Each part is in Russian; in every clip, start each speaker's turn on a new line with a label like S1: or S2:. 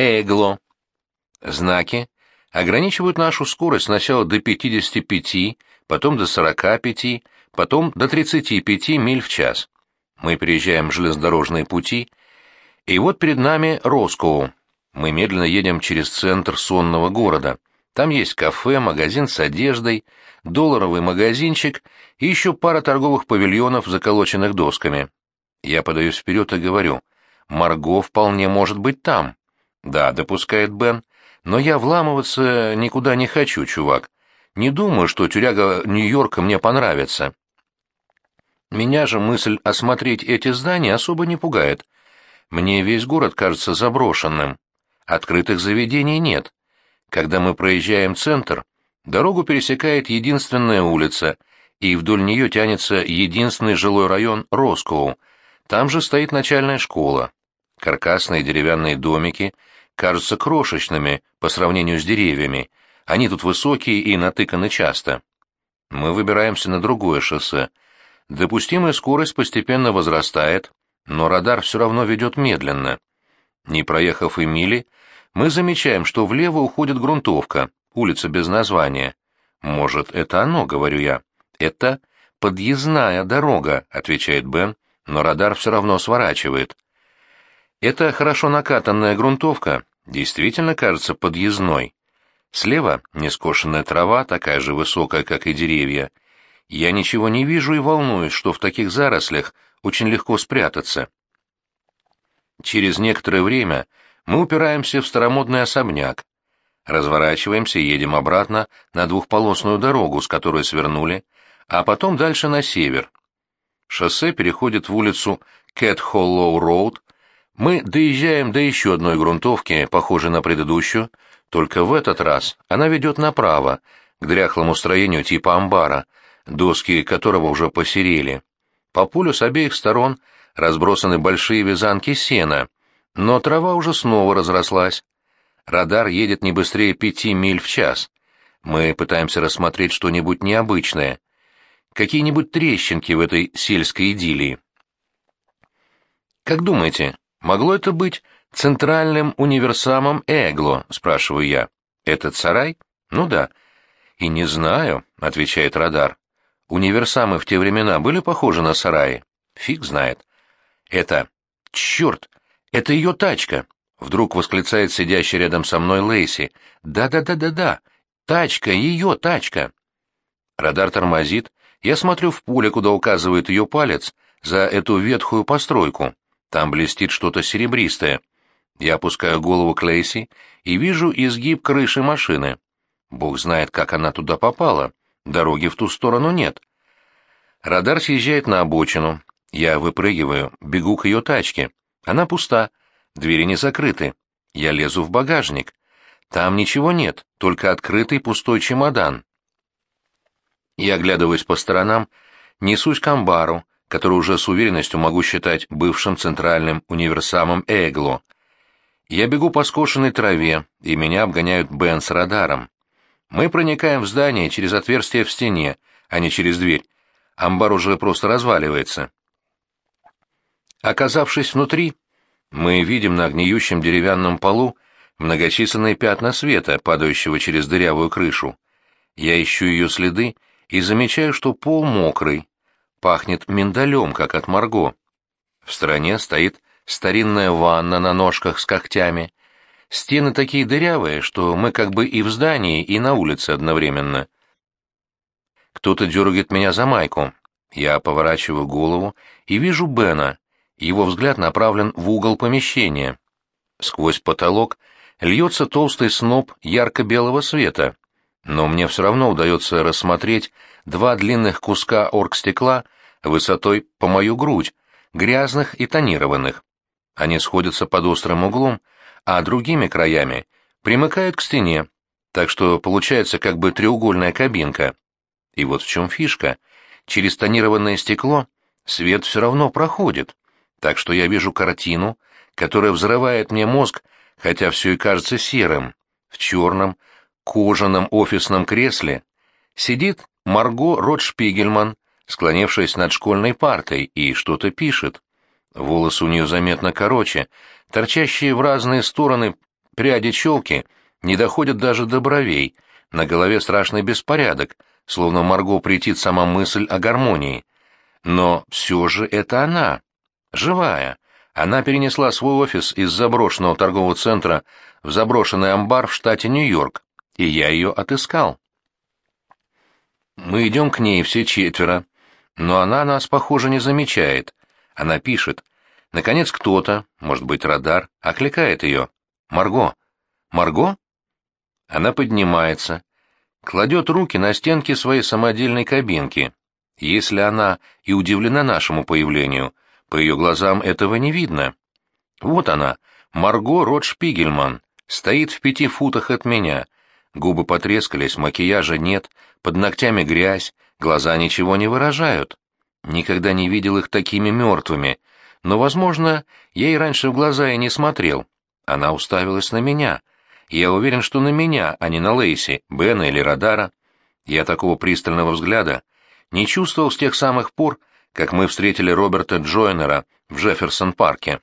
S1: Эгло. Знаки ограничивают нашу скорость сначала до 55, потом до 45, потом до 35 миль в час. Мы переезжаем железнодорожные пути, и вот перед нами Роскоу. Мы медленно едем через центр сонного города. Там есть кафе, магазин с одеждой, долларовый магазинчик и еще пара торговых павильонов, заколоченных досками. Я подаюсь вперед и говорю, Марго вполне может быть там. Да, допускает Бен, но я вламываться никуда не хочу, чувак. Не думаю, что тюряга Нью-Йорка мне понравится. Меня же мысль осмотреть эти здания особо не пугает. Мне весь город кажется заброшенным. Открытых заведений нет. Когда мы проезжаем центр, дорогу пересекает единственная улица, и вдоль нее тянется единственный жилой район Роскоу. Там же стоит начальная школа. Каркасные деревянные домики кажутся крошечными по сравнению с деревьями. Они тут высокие и натыканы часто. Мы выбираемся на другое шоссе. Допустимая скорость постепенно возрастает, но радар все равно ведет медленно. Не проехав и мили, мы замечаем, что влево уходит грунтовка, улица без названия. Может, это оно, говорю я. Это подъездная дорога, отвечает Бен, но радар все равно сворачивает. Эта хорошо накатанная грунтовка действительно кажется подъездной. Слева нескошенная трава, такая же высокая, как и деревья, я ничего не вижу и волнуюсь, что в таких зарослях очень легко спрятаться. Через некоторое время мы упираемся в старомодный особняк, разворачиваемся и едем обратно на двухполосную дорогу, с которой свернули, а потом дальше на север. Шоссе переходит в улицу Кэт-Холлоу-Роуд. Мы доезжаем до еще одной грунтовки, похожей на предыдущую, только в этот раз она ведет направо, к дряхлому строению типа амбара, доски которого уже посерели. По полю с обеих сторон разбросаны большие вязанки сена, но трава уже снова разрослась. Радар едет не быстрее пяти миль в час. Мы пытаемся рассмотреть что-нибудь необычное. Какие-нибудь трещинки в этой сельской идиллии. «Как думаете, могло это быть центральным универсамом Эгло?» — спрашиваю я. «Этот сарай?» «Ну да». «И не знаю», — отвечает радар. Универсамы в те времена были похожи на сараи? Фиг знает. Это... Черт! Это ее тачка! Вдруг восклицает сидящий рядом со мной Лейси. Да-да-да-да-да! Тачка, ее тачка! Радар тормозит. Я смотрю в поле, куда указывает ее палец, за эту ветхую постройку. Там блестит что-то серебристое. Я опускаю голову к Лейси и вижу изгиб крыши машины. Бог знает, как она туда попала. Дороги в ту сторону нет. Радар съезжает на обочину. Я выпрыгиваю, бегу к ее тачке. Она пуста, двери не закрыты. Я лезу в багажник. Там ничего нет, только открытый пустой чемодан. Я оглядываюсь по сторонам, несусь к амбару, который уже с уверенностью могу считать бывшим центральным универсамом Эгло. Я бегу по скошенной траве, и меня обгоняют Бен с радаром. Мы проникаем в здание через отверстие в стене, а не через дверь. Амбар уже просто разваливается. Оказавшись внутри, мы видим на гниющем деревянном полу многочисленные пятна света, падающего через дырявую крышу. Я ищу ее следы и замечаю, что пол мокрый, пахнет миндалем, как от Марго. В стороне стоит старинная ванна на ножках с когтями, Стены такие дырявые, что мы как бы и в здании, и на улице одновременно. Кто-то дергает меня за майку. Я поворачиваю голову и вижу Бена. Его взгляд направлен в угол помещения. Сквозь потолок льется толстый сноп ярко-белого света, но мне все равно удается рассмотреть два длинных куска оргстекла высотой по мою грудь, грязных и тонированных. Они сходятся под острым углом, а другими краями примыкают к стене, так что получается как бы треугольная кабинка. И вот в чем фишка. Через тонированное стекло свет все равно проходит, так что я вижу картину, которая взрывает мне мозг, хотя все и кажется серым. В черном, кожаном офисном кресле сидит Марго Ротшпигельман, склонившись над школьной партой, и что-то пишет. Волосы у нее заметно короче, торчащие в разные стороны пряди челки не доходят даже до бровей, на голове страшный беспорядок, словно Марго претит сама мысль о гармонии. Но все же это она, живая. Она перенесла свой офис из заброшенного торгового центра в заброшенный амбар в штате Нью-Йорк, и я ее отыскал. Мы идем к ней все четверо, но она нас, похоже, не замечает. Она пишет. Наконец кто-то, может быть, радар, окликает ее. «Марго! Марго?» Она поднимается, кладет руки на стенки своей самодельной кабинки. Если она и удивлена нашему появлению, по ее глазам этого не видно. Вот она, Марго Ротшпигельман, стоит в пяти футах от меня. Губы потрескались, макияжа нет, под ногтями грязь, глаза ничего не выражают. Никогда не видел их такими мертвыми, но, возможно, я и раньше в глаза и не смотрел. Она уставилась на меня. Я уверен, что на меня, а не на Лейси, Бена или Радара. Я такого пристального взгляда не чувствовал с тех самых пор, как мы встретили Роберта Джойнера в Джефферсон-парке.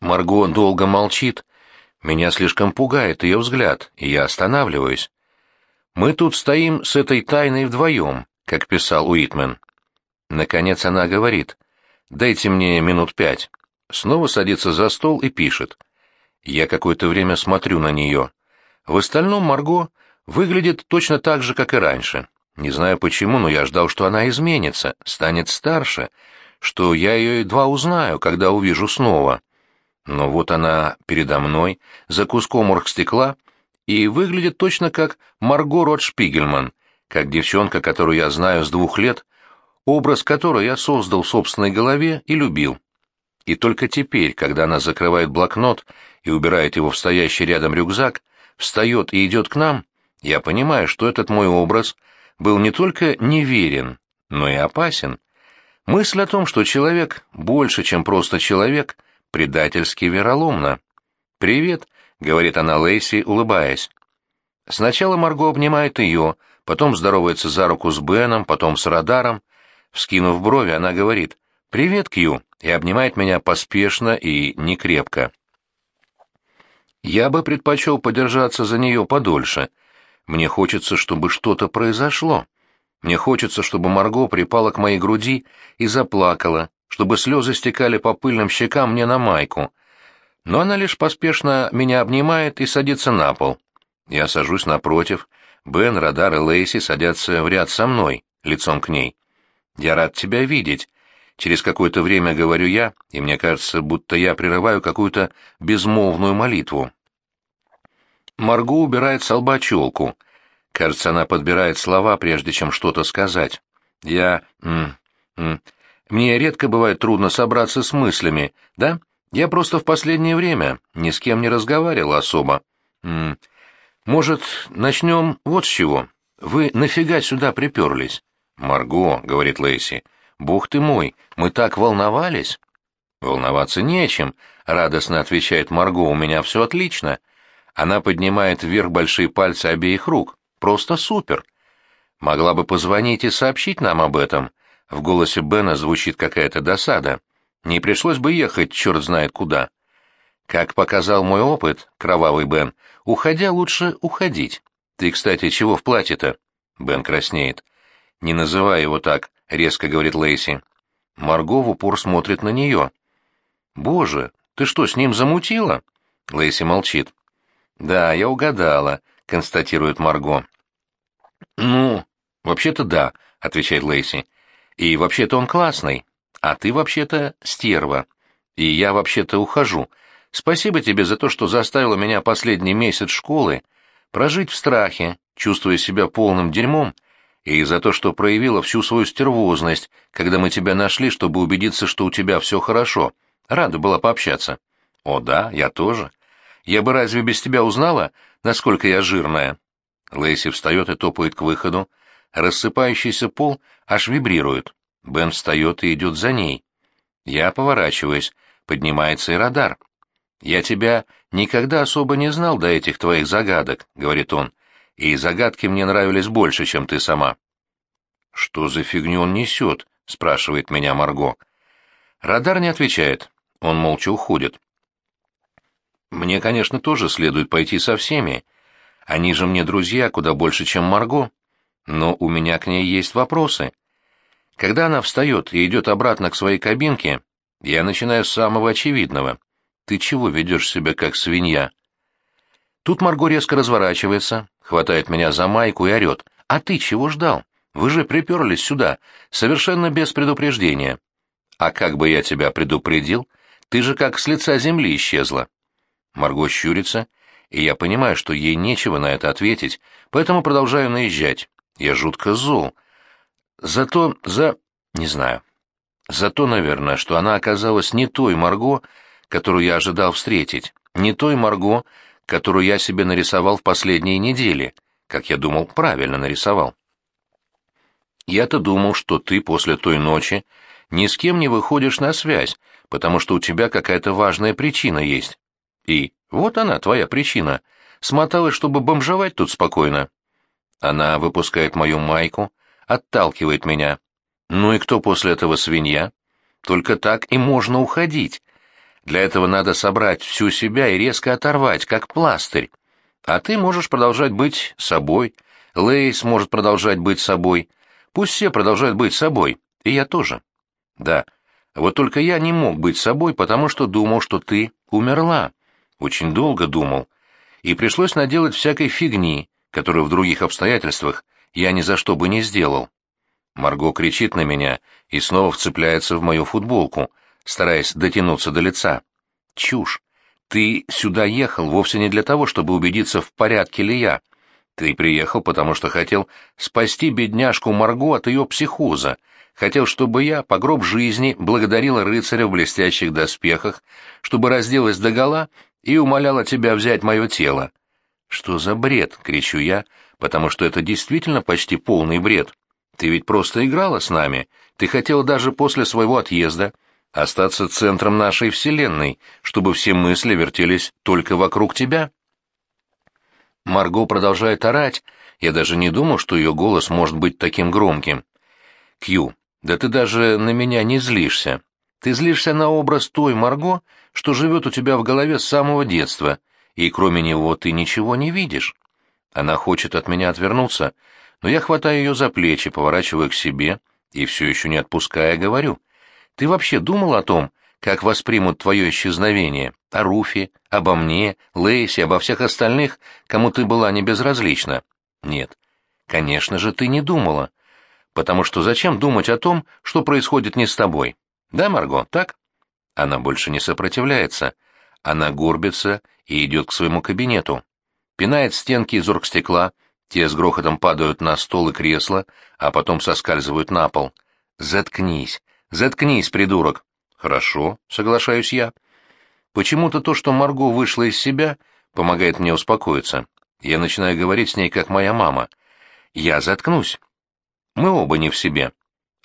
S1: Марго долго молчит. Меня слишком пугает ее взгляд, и я останавливаюсь. Мы тут стоим с этой тайной вдвоем, как писал Уитмен. Наконец она говорит, «Дайте мне минут пять». Снова садится за стол и пишет. Я какое-то время смотрю на нее. В остальном Марго выглядит точно так же, как и раньше. Не знаю почему, но я ждал, что она изменится, станет старше, что я ее едва узнаю, когда увижу снова. Но вот она передо мной, за куском оргстекла, и выглядит точно как Марго Ротшпигельман, как девчонка, которую я знаю с двух лет, образ которой я создал в собственной голове и любил. И только теперь, когда она закрывает блокнот и убирает его в стоящий рядом рюкзак, встает и идет к нам, я понимаю, что этот мой образ был не только неверен, но и опасен. Мысль о том, что человек больше, чем просто человек, предательски вероломна. «Привет», — говорит она Лейси, улыбаясь. Сначала Марго обнимает ее, потом здоровается за руку с Беном, потом с радаром. Вскинув брови, она говорит «Привет, Кью», и обнимает меня поспешно и некрепко. Я бы предпочел подержаться за нее подольше. Мне хочется, чтобы что-то произошло. Мне хочется, чтобы Марго припала к моей груди и заплакала, чтобы слезы стекали по пыльным щекам мне на майку. Но она лишь поспешно меня обнимает и садится на пол. Я сажусь напротив, Бен, Радар и Лейси садятся в ряд со мной, лицом к ней. «Я рад тебя видеть», — через какое-то время говорю я, и мне кажется, будто я прерываю какую-то безмолвную молитву. Марго убирает с лба челку. Кажется, она подбирает слова, прежде чем что-то сказать. Я... М -м, мне редко бывает трудно собраться с мыслями, да? Я просто в последнее время ни с кем не разговаривал особо. М может, начнем вот с чего? Вы нафига сюда приперлись? Марго, — говорит Лейси, — бог ты мой, мы так волновались. Волноваться не о чем, — радостно отвечает Марго, — у меня все отлично. Она поднимает вверх большие пальцы обеих рук. Просто супер. Могла бы позвонить и сообщить нам об этом. В голосе Бена звучит какая-то досада. Не пришлось бы ехать черт знает куда. Как показал мой опыт, кровавый Бен, уходя лучше уходить. Ты, кстати, чего в платье-то? Бен краснеет. Не называй его так, резко говорит Лейси. Марго в упор смотрит на нее. Боже, ты что, с ним замутила? Лейси молчит. Да, я угадала, констатирует Марго. Ну, вообще-то да, отвечает Лейси. И вообще-то он классный, а ты вообще-то стерва. И я вообще-то ухожу. Спасибо тебе за то, что заставила меня последний месяц школы прожить в страхе, чувствуя себя полным дерьмом, и за то, что проявила всю свою стервозность, когда мы тебя нашли, чтобы убедиться, что у тебя все хорошо. Рада была пообщаться. О да, я тоже. Я бы разве без тебя узнала, насколько я жирная? Лейси встает и топает к выходу. Рассыпающийся пол аж вибрирует. Бен встает и идет за ней. Я поворачиваюсь. Поднимается и радар. «Я тебя никогда особо не знал до этих твоих загадок», — говорит он, — «и загадки мне нравились больше, чем ты сама». «Что за фигню он несет?» — спрашивает меня Марго. Радар не отвечает. Он молча уходит. Мне, конечно, тоже следует пойти со всеми. Они же мне друзья куда больше, чем Марго. Но у меня к ней есть вопросы. Когда она встает и идет обратно к своей кабинке, я начинаю с самого очевидного. Ты чего ведешь себя как свинья? Тут Марго резко разворачивается, хватает меня за майку и орет. «А ты чего ждал? Вы же приперлись сюда, совершенно без предупреждения». «А как бы я тебя предупредил? Ты же как с лица земли исчезла». Марго щурится, и я понимаю, что ей нечего на это ответить, поэтому продолжаю наезжать. Я жутко зол. Зато за... не знаю. Зато, наверное, что она оказалась не той Марго, которую я ожидал встретить, не той Марго, которую я себе нарисовал в последние недели, как я думал, правильно нарисовал. Я-то думал, что ты после той ночи ни с кем не выходишь на связь, потому что у тебя какая-то важная причина есть. И вот она, твоя причина. Смоталась, чтобы бомжевать тут спокойно. Она выпускает мою майку, отталкивает меня. Ну и кто после этого свинья? Только так и можно уходить. Для этого надо собрать всю себя и резко оторвать, как пластырь. А ты можешь продолжать быть собой. Лейс может продолжать быть собой. Пусть все продолжают быть собой. И я тоже. Да. Вот только я не мог быть собой, потому что думал, что ты умерла. Очень долго думал. И пришлось наделать всякой фигни, которую в других обстоятельствах я ни за что бы не сделал. Марго кричит на меня и снова вцепляется в мою футболку, стараясь дотянуться до лица. Чушь. Ты сюда ехал вовсе не для того, чтобы убедиться, в порядке ли я. Ты приехал, потому что хотел спасти бедняжку Марго от ее психоза, хотел, чтобы я, по гроб жизни, благодарила рыцаря в блестящих доспехах, чтобы разделась догола и умоляла тебя взять мое тело. «Что за бред?» — кричу я, потому что это действительно почти полный бред. Ты ведь просто играла с нами. Ты хотела даже после своего отъезда остаться центром нашей вселенной, чтобы все мысли вертелись только вокруг тебя. Марго продолжает орать. Я даже не думал, что ее голос может быть таким громким. Кью, да ты даже на меня не злишься. Ты злишься на образ той Марго, что живет у тебя в голове с самого детства, и кроме него ты ничего не видишь. Она хочет от меня отвернуться, но я хватаю ее за плечи, поворачиваю к себе и все еще не отпуская говорю. Ты вообще думал о том, как воспримут твое исчезновение? О Руфе, обо мне, Лейсе, обо всех остальных, кому ты была не безразлична? Нет. Конечно же, ты не думала. Потому что зачем думать о том, что происходит не с тобой? Да, Марго, так? Она больше не сопротивляется. Она горбится и идет к своему кабинету. Пинает стенки из оргстекла, те с грохотом падают на стол и кресло, а потом соскальзывают на пол. «Заткнись! Заткнись, придурок!» «Хорошо», — соглашаюсь я. Почему-то то, что Марго вышла из себя, помогает мне успокоиться. Я начинаю говорить с ней, как моя мама. «Я заткнусь. Мы оба не в себе.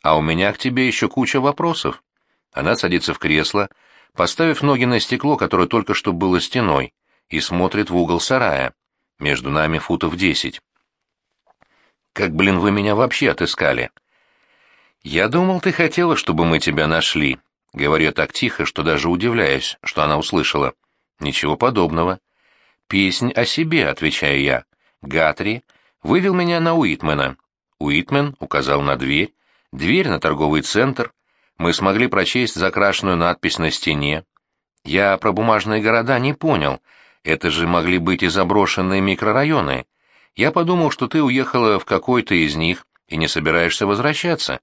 S1: А у меня к тебе еще куча вопросов». Она садится в кресло, поставив ноги на стекло, которое только что было стеной, и смотрит в угол сарая. Между нами футов десять. «Как, блин, вы меня вообще отыскали?» «Я думал, ты хотела, чтобы мы тебя нашли», — говорю так тихо, что даже удивляюсь, что она услышала. «Ничего подобного». «Песнь о себе», — отвечаю я. «Гатри вывел меня на Уитмена». Уитмен указал на дверь, дверь на торговый центр, мы смогли прочесть закрашенную надпись на стене. Я про бумажные города не понял. Это же могли быть и заброшенные микрорайоны. Я подумал, что ты уехала в какой-то из них и не собираешься возвращаться.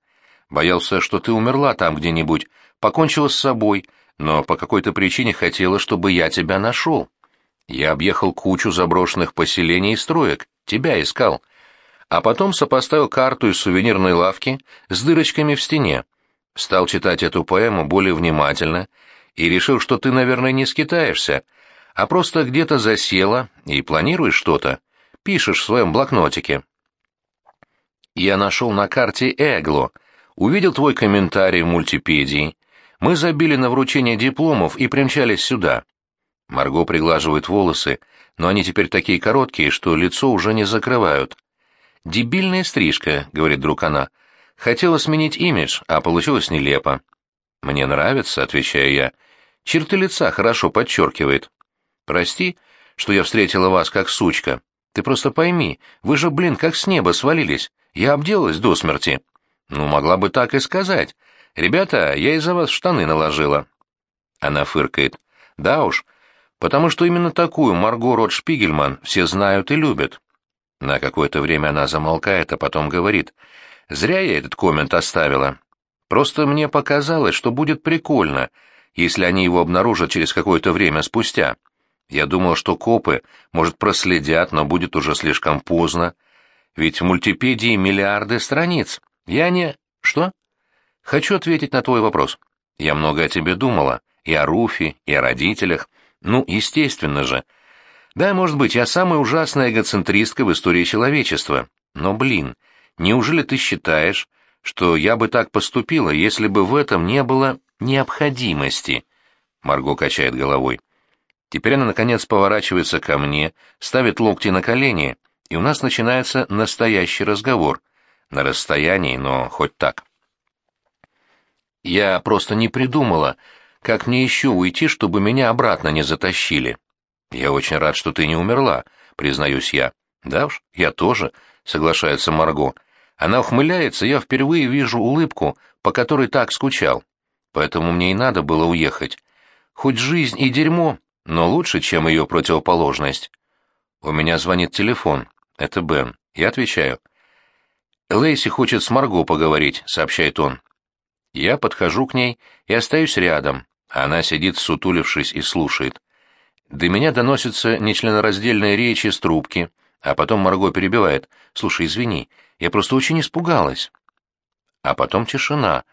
S1: Боялся, что ты умерла там где-нибудь, покончила с собой, но по какой-то причине хотела, чтобы я тебя нашел. Я объехал кучу заброшенных поселений и строек, тебя искал. А потом сопоставил карту из сувенирной лавки с дырочками в стене стал читать эту поэму более внимательно и решил, что ты, наверное, не скитаешься, а просто где-то засела и планируешь что-то, пишешь в своем блокнотике. Я нашел на карте Эгло, увидел твой комментарий в мультипедии. Мы забили на вручение дипломов и примчались сюда. Марго приглаживает волосы, но они теперь такие короткие, что лицо уже не закрывают. «Дебильная стрижка», — говорит друг она, — Хотела сменить имидж, а получилось нелепо. «Мне нравится», — отвечаю я. «Черты лица хорошо подчеркивает». Прости, что я встретила вас как сучка. Ты просто пойми, вы же, блин, как с неба свалились. Я обделалась до смерти. Ну, могла бы так и сказать. Ребята, я из-за вас штаны наложила. Она фыркает. Да уж, потому что именно такую Марго Рот Шпигельман все знают и любят. На какое-то время она замолкает, а потом говорит. Зря я этот коммент оставила. Просто мне показалось, что будет прикольно, если они его обнаружат через какое-то время спустя. Я думал, что копы, может, проследят, но будет уже слишком поздно. Ведь в мультипедии миллиарды страниц. Я не... Что? Хочу ответить на твой вопрос. Я много о тебе думала. И о Руфе, и о родителях. Ну, естественно же. Да, может быть, я самая ужасная эгоцентристка в истории человечества. Но, блин, неужели ты считаешь, что я бы так поступила, если бы в этом не было необходимости?» Марго качает головой. Теперь она, наконец, поворачивается ко мне, ставит локти на колени, и у нас начинается настоящий разговор. На расстоянии, но хоть так. Я просто не придумала, как мне еще уйти, чтобы меня обратно не затащили. Я очень рад, что ты не умерла, признаюсь я. Да уж, я тоже, соглашается Марго. Она ухмыляется, я впервые вижу улыбку, по которой так скучал. Поэтому мне и надо было уехать. Хоть жизнь и дерьмо, но лучше, чем ее противоположность. У меня звонит телефон. Это Бен. Я отвечаю. Лейси хочет с Марго поговорить, сообщает он. Я подхожу к ней и остаюсь рядом. Она сидит, сутулившись, и слушает. До меня доносятся нечленораздельные речи с трубки, а потом Марго перебивает. «Слушай, извини, я просто очень испугалась». А потом тишина.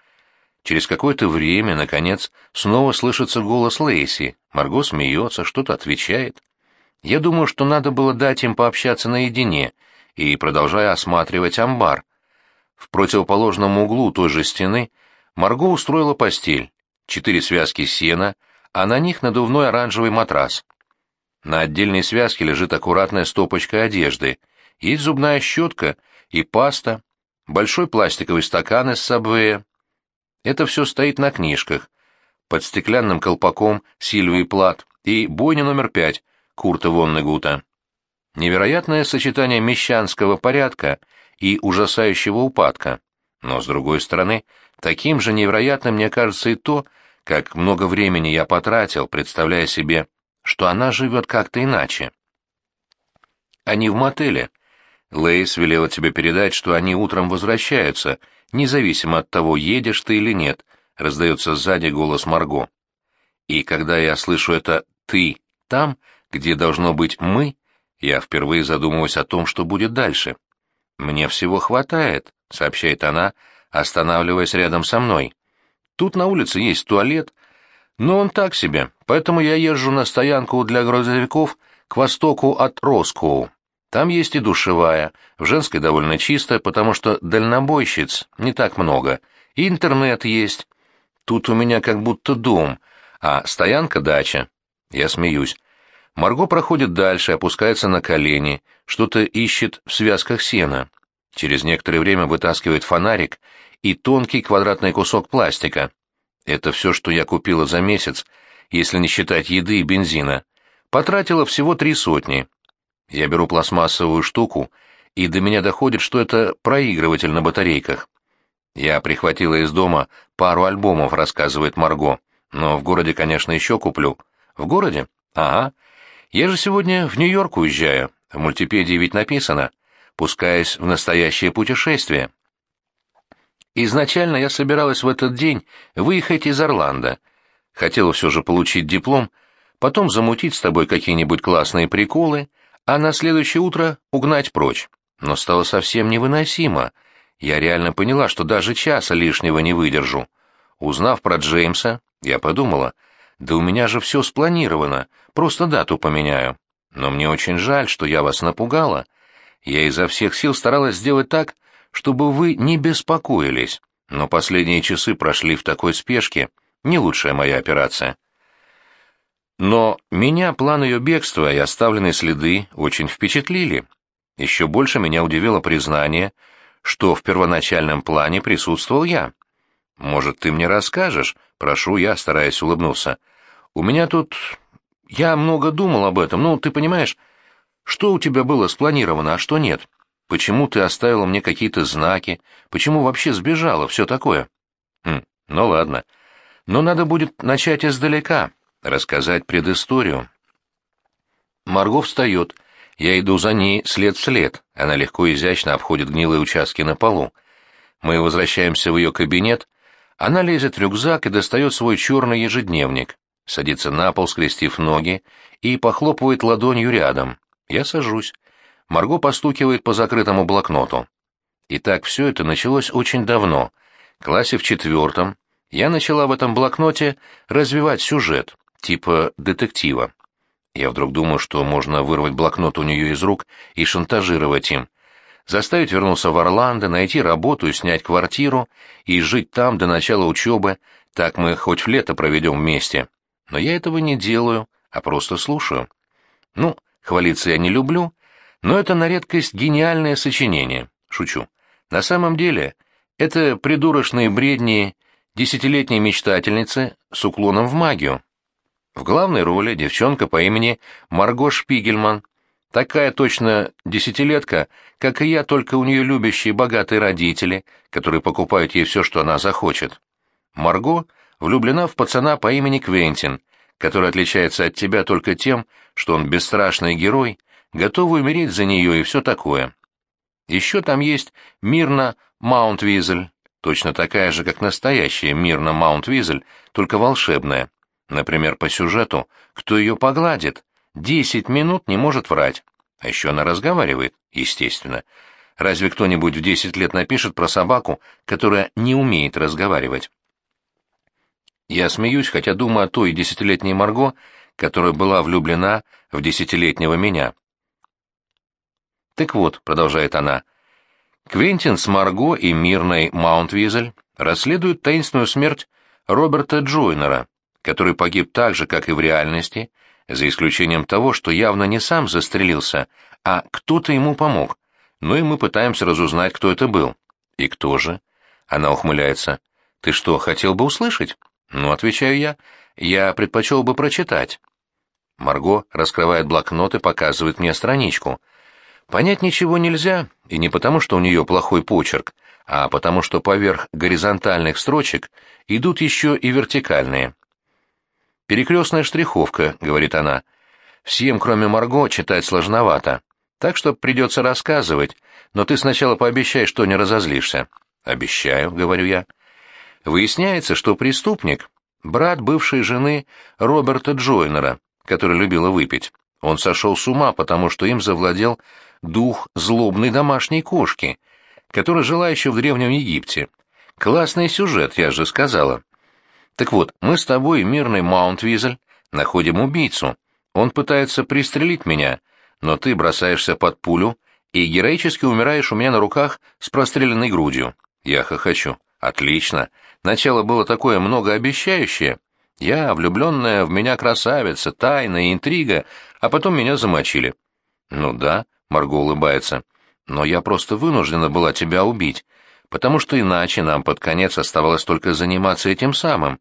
S1: Через какое-то время, наконец, снова слышится голос Лейси. Марго смеется, что-то отвечает. Я думаю, что надо было дать им пообщаться наедине, и продолжая осматривать амбар. В противоположном углу той же стены Марго устроила постель, четыре связки сена, а на них надувной оранжевый матрас. На отдельной связке лежит аккуратная стопочка одежды, есть зубная щетка и паста, большой пластиковый стакан из сабвея. Это все стоит на книжках, под стеклянным колпаком Сильвии Плат и бойня номер пять Курта Воннегута. Невероятное сочетание мещанского порядка и ужасающего упадка. Но, с другой стороны, таким же невероятным мне кажется и то, как много времени я потратил, представляя себе, что она живет как-то иначе. Они в мотеле. Лейс велела тебе передать, что они утром возвращаются, независимо от того, едешь ты или нет, раздается сзади голос Марго. И когда я слышу это «ты» там, где должно быть «мы», я впервые задумываюсь о том, что будет дальше. «Мне всего хватает», — сообщает она, останавливаясь рядом со мной. Тут на улице есть туалет, но он так себе, поэтому я езжу на стоянку для грузовиков к востоку от Роскоу. Там есть и душевая, в женской довольно чисто, потому что дальнобойщиц не так много, и интернет есть. Тут у меня как будто дом, а стоянка — дача. Я смеюсь. Марго проходит дальше, опускается на колени, что-то ищет в связках сена. Через некоторое время вытаскивает фонарик и тонкий квадратный кусок пластика. Это все, что я купила за месяц, если не считать еды и бензина. Потратила всего три сотни. Я беру пластмассовую штуку, и до меня доходит, что это проигрыватель на батарейках. Я прихватила из дома пару альбомов, рассказывает Марго. Но в городе, конечно, еще куплю. В городе? Ага. Я же сегодня в Нью-Йорк уезжаю. В мультипедии ведь написано. Пускаясь в настоящее путешествие. Изначально я собиралась в этот день выехать из Орландо. Хотела все же получить диплом, потом замутить с тобой какие-нибудь классные приколы, а на следующее утро угнать прочь. Но стало совсем невыносимо. Я реально поняла, что даже часа лишнего не выдержу. Узнав про Джеймса, я подумала, да у меня же все спланировано, просто дату поменяю. Но мне очень жаль, что я вас напугала. Я изо всех сил старалась сделать так, чтобы вы не беспокоились, но последние часы прошли в такой спешке, не лучшая моя операция. Но меня план ее бегства и оставленные следы очень впечатлили. Еще больше меня удивило признание, что в первоначальном плане присутствовал я. «Может, ты мне расскажешь?» — прошу я, стараясь улыбнуться. «У меня тут Я много думал об этом, ну, ты понимаешь, что у тебя было спланировано, а что нет? Почему ты оставила мне какие-то знаки? Почему вообще сбежала? Все такое. Хм, ну ладно. Но надо будет начать издалека, рассказать предысторию. Марго встает. Я иду за ней след в след. Она легко и изящно обходит гнилые участки на полу. Мы возвращаемся в ее кабинет. Она лезет в рюкзак и достает свой черный ежедневник. Садится на пол, скрестив ноги, и похлопывает ладонью рядом. Я сажусь. Марго постукивает по закрытому блокноту. Итак, все это началось очень давно. В классе в четвертом я начала в этом блокноте развивать сюжет, типа детектива. Я вдруг думаю, что можно вырвать блокнот у нее из рук и шантажировать им. Заставить вернуться в Орландо, найти работу и снять квартиру, и жить там до начала учебы, так мы хоть в лето проведем вместе. Но я этого не делаю, а просто слушаю. Ну, хвалиться я не люблю, но это на редкость гениальное сочинение. Шучу. На самом деле, это придурочные бредни десятилетней мечтательницы с уклоном в магию. В главной роли девчонка по имени Марго Шпигельман. Такая точно десятилетка, как и я, только у нее любящие богатые родители, которые покупают ей все, что она захочет. Марго влюблена в пацана по имени Квентин, который отличается от тебя только тем, что он бесстрашный герой, готовы умереть за нее и все такое. Еще там есть Мирна Маунтвизель, точно такая же, как настоящая Мирна Маунтвизель, только волшебная. Например, по сюжету, кто ее погладит, десять минут не может врать. А еще она разговаривает, естественно. Разве кто-нибудь в десять лет напишет про собаку, которая не умеет разговаривать? Я смеюсь, хотя думаю о той десятилетней Марго, которая была влюблена в десятилетнего меня. Так вот, продолжает она, Квентин с Марго и Мирной Маунтвизель расследуют таинственную смерть Роберта Джойнера, который погиб так же, как и в реальности, за исключением того, что явно не сам застрелился, а кто-то ему помог. Ну и мы пытаемся разузнать, кто это был. И кто же? Она ухмыляется. Ты что, хотел бы услышать? Ну, отвечаю я, я предпочел бы прочитать. Марго раскрывает блокнот и показывает мне страничку — Понять ничего нельзя, и не потому, что у нее плохой почерк, а потому, что поверх горизонтальных строчек идут еще и вертикальные. «Перекрестная штриховка», — говорит она. «Всем, кроме Марго, читать сложновато, так что придется рассказывать, но ты сначала пообещай, что не разозлишься». «Обещаю», — говорю я. Выясняется, что преступник — брат бывшей жены Роберта Джойнера, который любила выпить. Он сошел с ума, потому что им завладел дух злобной домашней кошки, которая жила еще в Древнем Египте. Классный сюжет, я же сказала. Так вот, мы с тобой, мирный Маунтвизель, находим убийцу. Он пытается пристрелить меня, но ты бросаешься под пулю и героически умираешь у меня на руках с простреленной грудью. Я хохочу. Отлично. Начало было такое многообещающее. Я, влюбленная в меня красавица, тайна, интрига, а потом меня замочили. Ну да, Марго улыбается. «Но я просто вынуждена была тебя убить, потому что иначе нам под конец оставалось только заниматься этим самым,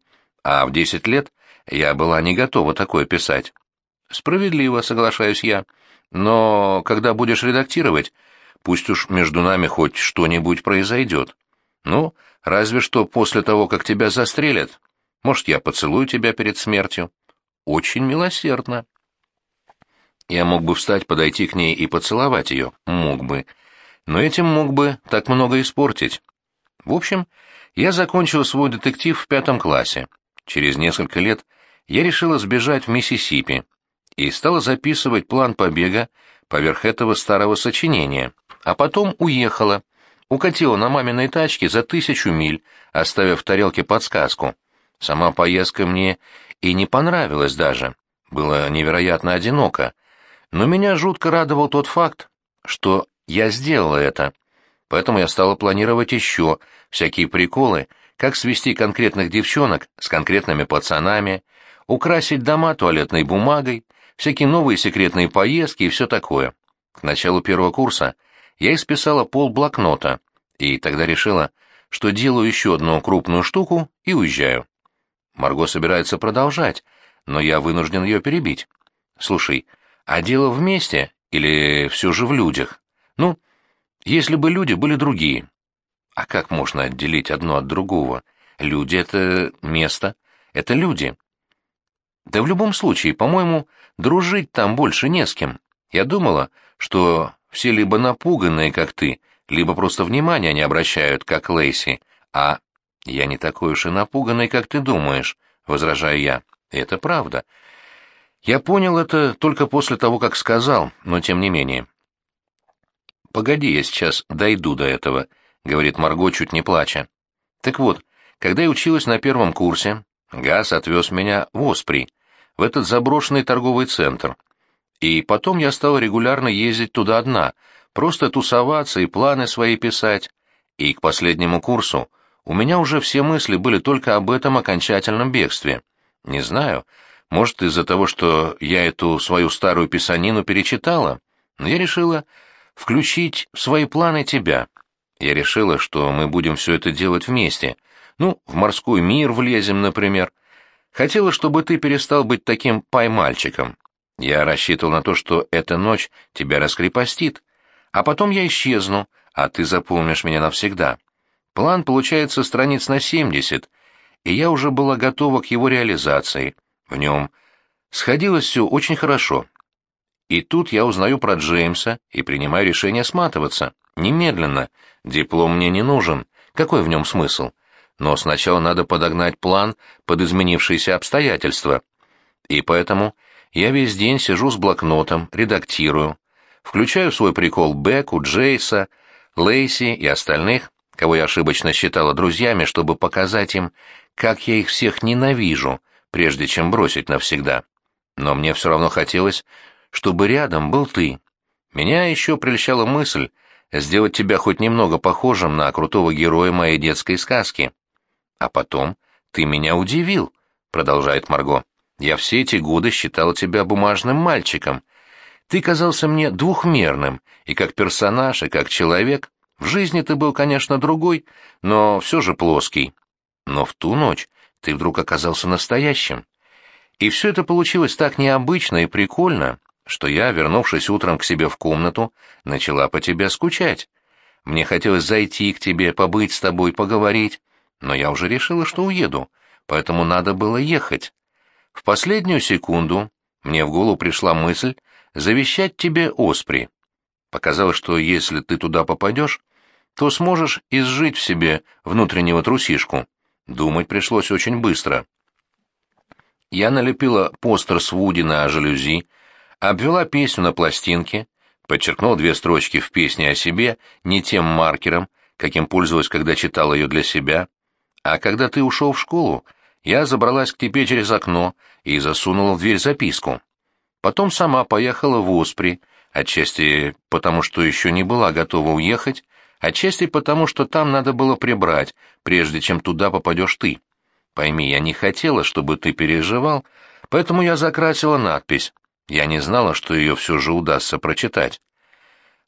S1: а в десять лет я была не готова такое писать». «Справедливо, соглашаюсь я. Но когда будешь редактировать, пусть уж между нами хоть что-нибудь произойдет. Ну, разве что после того, как тебя застрелят. Может, я поцелую тебя перед смертью?» «Очень милосердно». Я мог бы встать, подойти к ней и поцеловать ее, мог бы. Но этим мог бы так много испортить. В общем, я закончил свой детектив в пятом классе. Через несколько лет я решила сбежать в Миссисипи и стала записывать план побега поверх этого старого сочинения, а потом уехала. Укатила на маминой тачке за тысячу миль, оставив в тарелке подсказку. Сама поездка мне и не понравилась даже. Было невероятно одиноко. Но меня жутко радовал тот факт, что я сделала это. Поэтому я стала планировать еще всякие приколы, как свести конкретных девчонок с конкретными пацанами, украсить дома туалетной бумагой, всякие новые секретные поездки и все такое. К началу первого курса я исписала пол блокнота, и тогда решила, что делаю еще одну крупную штуку и уезжаю. Марго собирается продолжать, но я вынужден ее перебить. Слушай, а дело вместе или все же в людях? Ну, если бы люди были другие. А как можно отделить одно от другого? Люди — это место, это люди. Да в любом случае, по-моему, дружить там больше не с кем. Я думала, что все либо напуганные, как ты, либо просто внимания не обращают, как Лейси, а я не такой уж и напуганный, как ты думаешь, возражаю я. Это правда. Я понял это только после того, как сказал, но тем не менее. Погоди, я сейчас дойду до этого, говорит Марго, чуть не плача. Так вот, когда я училась на первом курсе, Газ отвез меня в Оспри, в этот заброшенный торговый центр. И потом я стала регулярно ездить туда одна, просто тусоваться и планы свои писать. И к последнему курсу у меня уже все мысли были только об этом окончательном бегстве. Не знаю, может, из-за того, что я эту свою старую писанину перечитала, но я решила включить в свои планы тебя. Я решила, что мы будем все это делать вместе. Ну, в морской мир влезем, например. Хотела, чтобы ты перестал быть таким поймальчиком. Я рассчитывал на то, что эта ночь тебя раскрепостит. А потом я исчезну, а ты запомнишь меня навсегда. План получается страниц на 70, и я уже была готова к его реализации. В нем сходилось все очень хорошо. И тут я узнаю про Джеймса и принимаю решение сматываться. Немедленно. Диплом мне не нужен. Какой в нем смысл? Но сначала надо подогнать план под изменившиеся обстоятельства. И поэтому я весь день сижу с блокнотом, редактирую. Включаю в свой прикол Беку, Джейса, Лейси и остальных, кого я ошибочно считала друзьями, чтобы показать им, как я их всех ненавижу, прежде чем бросить навсегда. Но мне все равно хотелось, чтобы рядом был ты. Меня еще прельщала мысль сделать тебя хоть немного похожим на крутого героя моей детской сказки. А потом ты меня удивил, продолжает Марго. Я все эти годы считала тебя бумажным мальчиком. Ты казался мне двухмерным, и как персонаж, и как человек, в жизни ты был, конечно, другой, но все же плоский. Но в ту ночь ты вдруг оказался настоящим. И все это получилось так необычно и прикольно, что я, вернувшись утром к себе в комнату, начала по тебе скучать. Мне хотелось зайти к тебе, побыть с тобой, поговорить, но я уже решила, что уеду, поэтому надо было ехать. В последнюю секунду мне в голову пришла мысль завещать тебе Оспри. Показалось, что если ты туда попадешь, то сможешь изжить в себе внутреннего трусишку. Думать пришлось очень быстро. Я налепила постер с Вуди на жалюзи, обвела песню на пластинке, подчеркнула две строчки в песне о себе не тем маркером, каким пользовалась, когда читала ее для себя, а когда ты ушел в школу, я забралась к тебе через окно и засунула в дверь записку. Потом сама поехала в Оспри, отчасти потому, что еще не была готова уехать, Отчасти потому, что там надо было прибрать, прежде чем туда попадешь ты. Пойми, я не хотела, чтобы ты переживал, поэтому я закрасила надпись. Я не знала, что ее все же удастся прочитать.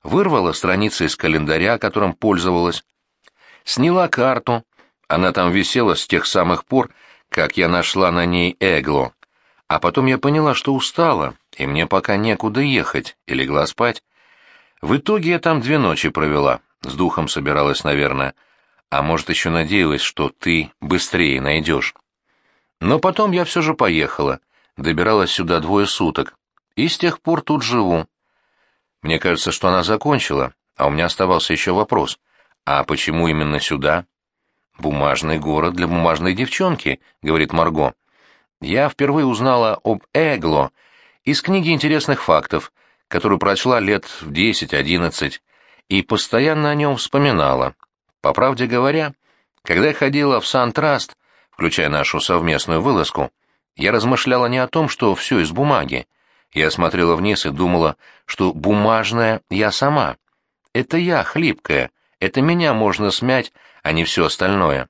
S1: Вырвала страницы из календаря, которым пользовалась. Сняла карту. Она там висела с тех самых пор, как я нашла на ней Эгло. А потом я поняла, что устала, и мне пока некуда ехать, и легла спать. В итоге я там две ночи провела, с духом собиралась, наверное. А может, еще надеялась, что ты быстрее найдешь. Но потом я все же поехала. Добиралась сюда двое суток. И с тех пор тут живу. Мне кажется, что она закончила, а у меня оставался еще вопрос. А почему именно сюда? «Бумажный город для бумажной девчонки», — говорит Марго. «Я впервые узнала об Эгло из книги интересных фактов, которую прочла лет в десять-одиннадцать и постоянно о нем вспоминала. По правде говоря, когда я ходила в Сан-Траст, включая нашу совместную вылазку, я размышляла не о том, что все из бумаги. Я смотрела вниз и думала, что бумажная я сама. Это я, хлипкая, это меня можно смять, а не все остальное.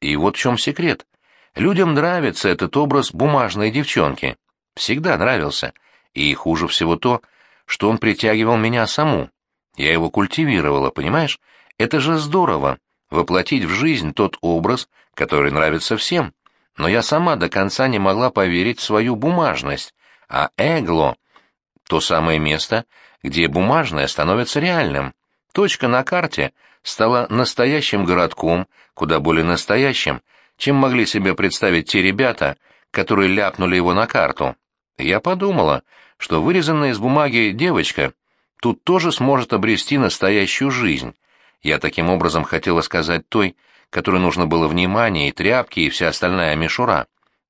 S1: И вот в чем секрет. Людям нравится этот образ бумажной девчонки. Всегда нравился. И хуже всего то, что он притягивал меня саму. Я его культивировала, понимаешь? Это же здорово — воплотить в жизнь тот образ, который нравится всем. Но я сама до конца не могла поверить в свою бумажность, а эгло — то самое место, где бумажное становится реальным. Точка на карте стала настоящим городком, куда более настоящим, чем могли себе представить те ребята, которые ляпнули его на карту. Я подумала, что вырезанная из бумаги девочка тут тоже сможет обрести настоящую жизнь. Я таким образом хотела сказать той, которой нужно было внимание и тряпки, и вся остальная мишура.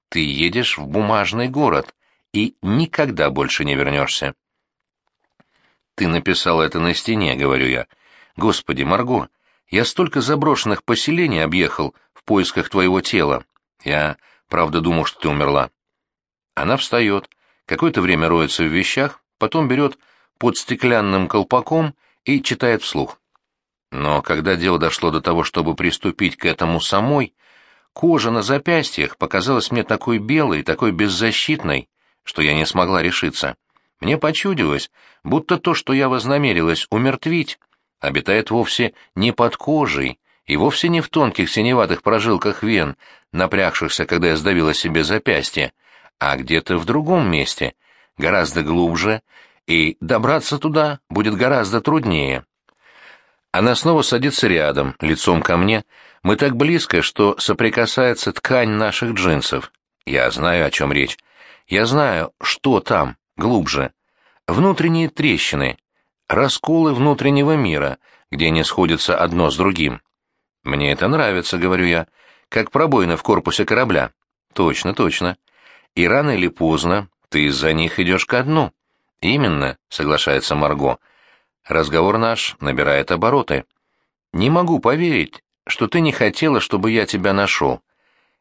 S1: Ты едешь в бумажный город и никогда больше не вернешься. Ты написал это на стене, говорю я. Господи, Марго, я столько заброшенных поселений объехал в поисках твоего тела. Я, правда, думал, что ты умерла. Она встает, какое-то время роется в вещах, потом берет под стеклянным колпаком и читает вслух. Но когда дело дошло до того, чтобы приступить к этому самой, кожа на запястьях показалась мне такой белой, такой беззащитной, что я не смогла решиться. Мне почудилось, будто то, что я вознамерилась умертвить, обитает вовсе не под кожей и вовсе не в тонких синеватых прожилках вен, напрягшихся, когда я сдавила себе запястье, а где-то в другом месте, гораздо глубже, и добраться туда будет гораздо труднее. Она снова садится рядом, лицом ко мне. Мы так близко, что соприкасается ткань наших джинсов. Я знаю, о чем речь. Я знаю, что там, глубже. Внутренние трещины, расколы внутреннего мира, где они сходятся одно с другим. Мне это нравится, говорю я, как пробоина в корпусе корабля. Точно, точно. И рано или поздно ты из-за них идешь ко дну. Именно, соглашается Марго. Разговор наш набирает обороты. Не могу поверить, что ты не хотела, чтобы я тебя нашел.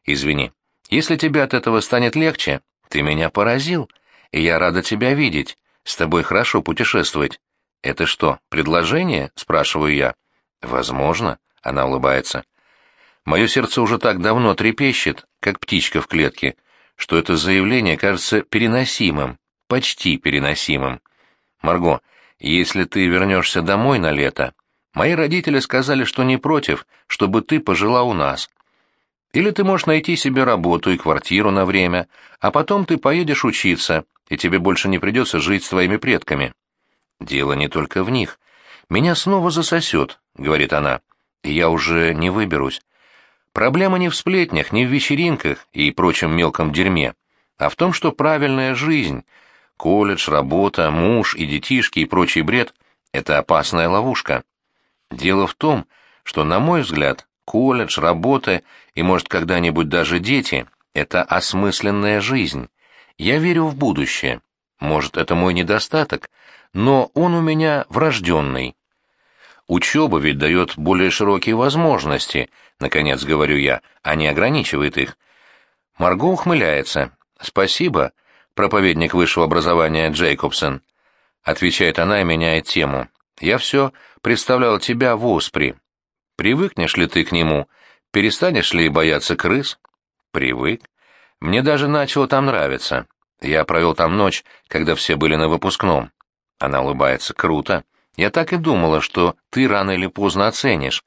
S1: Извини. Если тебе от этого станет легче, ты меня поразил, и я рада тебя видеть. С тобой хорошо путешествовать. Это что, предложение? спрашиваю я. Возможно, она улыбается. Мое сердце уже так давно трепещет, как птичка в клетке, что это заявление кажется переносимым, почти переносимым. Марго, если ты вернешься домой на лето, мои родители сказали, что не против, чтобы ты пожила у нас. Или ты можешь найти себе работу и квартиру на время, а потом ты поедешь учиться, и тебе больше не придется жить с твоими предками. Дело не только в них. Меня снова засосет, — говорит она, — и я уже не выберусь. Проблема не в сплетнях, не в вечеринках и прочем мелком дерьме, а в том, что правильная жизнь — Колледж, работа, муж и детишки и прочий бред — это опасная ловушка. Дело в том, что, на мой взгляд, колледж, работа и, может, когда-нибудь даже дети — это осмысленная жизнь. Я верю в будущее. Может, это мой недостаток, но он у меня врожденный. Учеба ведь дает более широкие возможности, наконец говорю я, а не ограничивает их. Марго ухмыляется. Спасибо, проповедник высшего образования Джейкобсон. Отвечает она и меняет тему. Я все представлял тебя в Оспри. Привыкнешь ли ты к нему? Перестанешь ли бояться крыс? Привык. Мне даже начало там нравиться. Я провел там ночь, когда все были на выпускном. Она улыбается. Круто. Я так и думала, что ты рано или поздно оценишь.